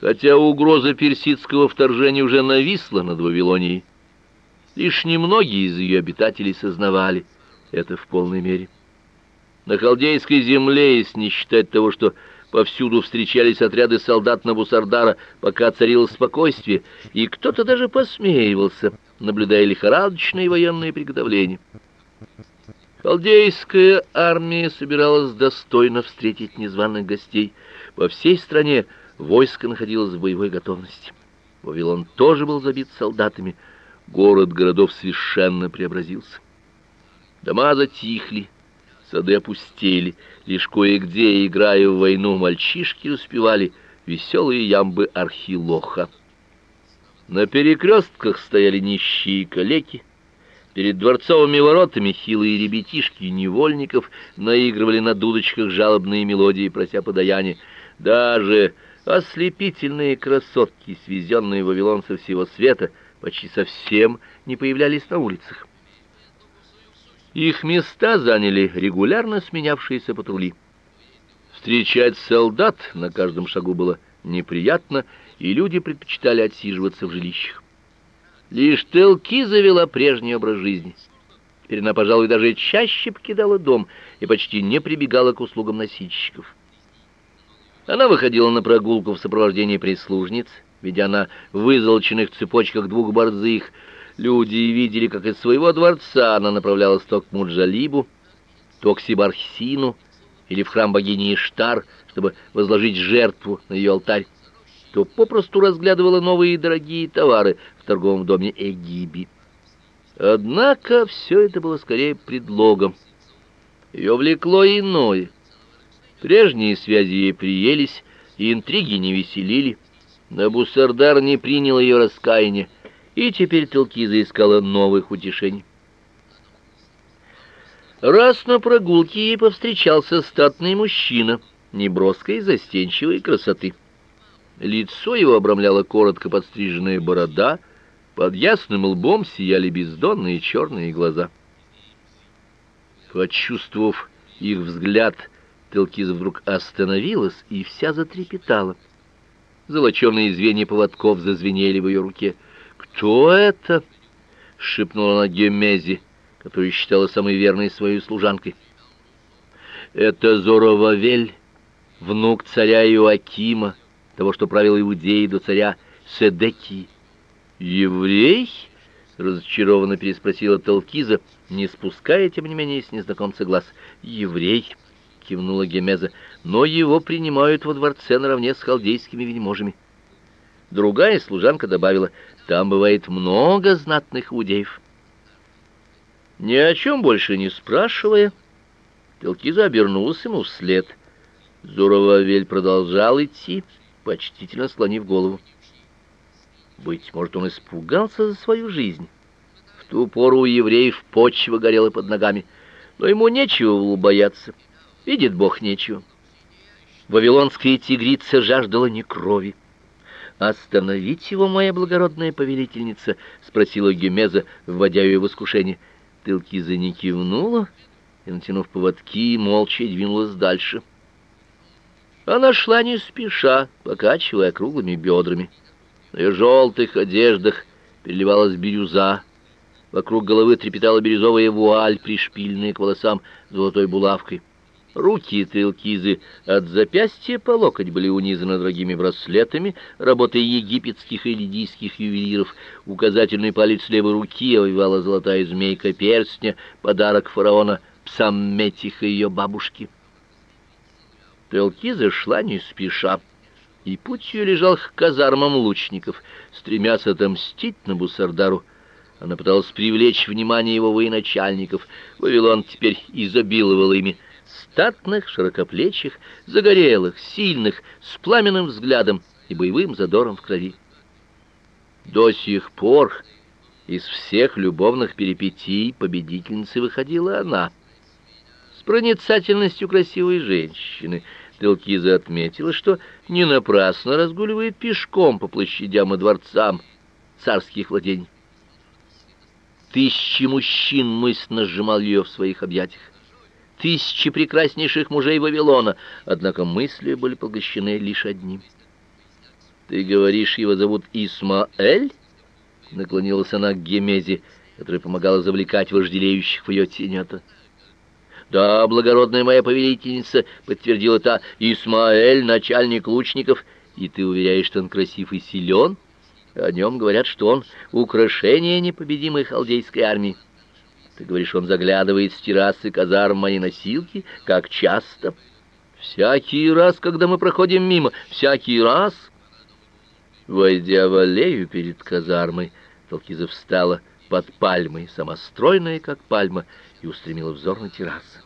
Хотя угроза персидского вторжения уже нависла над Вавилонией, лишь немногие из ее обитателей сознавали это в полной мере. На халдейской земле, если не считать того, что повсюду встречались отряды солдат Набусардара, пока царило спокойствие, и кто-то даже посмеивался, наблюдая лихорадочные военные приготовления. Халдейская армия собиралась достойно встретить незваных гостей. Во всей стране Войско находилось в боевой готовности. Вавилон тоже был забит солдатами. Город городов совершенно преобразился. Дома затихли, сады опустели. Лишь кое-где, играя в войну, мальчишки успевали веселые ямбы архилоха. На перекрестках стояли нищие калеки. Перед дворцовыми воротами хилые ребятишки невольников наигрывали на дудочках жалобные мелодии, прося подаяния. Даже Ослепительные красотки, свезенные в Вавилон со всего света, почти совсем не появлялись на улицах. Их места заняли регулярно сменявшиеся патрули. Встречать солдат на каждом шагу было неприятно, и люди предпочитали отсиживаться в жилищах. Лишь Телки завела прежний образ жизни. Теперь она, пожалуй, даже чаще покидала дом и почти не прибегала к услугам носильщиков. Она выходила на прогулку в сопровождении прислужниц, ведя на вызолоченных цепочках двух борзых. Люди видели, как из своего дворца она направлялась то к Муджалибу, то к Сибархсину или в храм богини Иштар, чтобы возложить жертву на ее алтарь, то попросту разглядывала новые дорогие товары в торговом доме Эгиби. Однако все это было скорее предлогом. Ее влекло иное — Прежние связи ей приелись, и интриги не веселили. Набусардар не принял ее раскаяния, и теперь Телкиза искала новых утешений. Раз на прогулке ей повстречался статный мужчина, неброской и застенчивой красоты. Лицо его обрамляла коротко подстриженная борода, под ясным лбом сияли бездонные черные глаза. Почувствовав их взгляд, Телкиза вдруг остановилась и вся затрепетала. Золоченые звенья поводков зазвенели в ее руке. «Кто это?» — шепнула она Гемези, которую считала самой верной своей служанкой. «Это Зоровавель, внук царя Иоакима, того, что правил Иудеей до царя Седеки. «Еврей?» — разочарованно переспросила Телкиза, не спуская, тем не менее, с незнакомца глаз. «Еврей?» Кивнула Гемеза, но его принимают во дворце наравне с халдейскими вельможами. Другая служанка добавила: "Там бывает много знатных иудеев". Ни о чем больше не спрашивая, Телкиза обернулась ему вслед. Зуровавель продолжал идти, почтительно склонив голову. Быть может, он испугался за свою жизнь. В ту пору у евреев почва горела под ногами, но ему нечего было бояться. Видит Бог нечего. Вавилонская тигрица жаждала не крови. «Остановить его, моя благородная повелительница?» — спросила Гемеза, вводя ее в искушение. Тылкиза не кивнула и, натянув поводки, молча двинулась дальше. Она шла не спеша, покачивая круглыми бедрами. На ее желтых одеждах переливалась бирюза. Вокруг головы трепетала бирюзовая вуаль, пришпильная к волосам золотой булавкой. Руки Телкизы от запястья по локоть были унизаны дорогими браслетами, работой египетских и лидийских ювелиров. Указательный палец левой руки овивала золотая змейка перстня, подарок фараона Псамметиха ее бабушки. Телкиза шла не спеша, и путь ее лежал к казармам лучников, стремясь отомстить на Бусардару. Она пыталась привлечь внимание его военачальников. Вавилон теперь изобиловал ими статных, широкоплечих, загорелых, сильных, с пламенным взглядом и боевым задором в крови. До сих пор из всех любовных перипетий победительницей выходила она. С проницательностью красивой женщины Телкиза отметила, что не напрасно разгуливает пешком по площадям и дворцам царских владений. Тысячи мужчин мысленно сжимал ее в своих объятиях тысячи прекраснейших мужей Вавилона, однако мысли были поглощены лишь одним. Ты говоришь, его зовут Исмаэль? Наклонилась она к Гемезе, которая помогала завлекать вожделеющих в ее тенета. Да, благородная моя повелительница, подтвердила та, Исмаэль, начальник лучников, и ты уверяешь, что он красив и силен? О нем говорят, что он украшение непобедимой халдейской армии. Ты говоришь, он заглядывает с террасы казарм моей носилки, как часто? Всякий раз, когда мы проходим мимо, всякий раз. Войдя в аллею перед казармой, Толкиза встала под пальмой, сама стройная, как пальма, и устремила взор на террасу.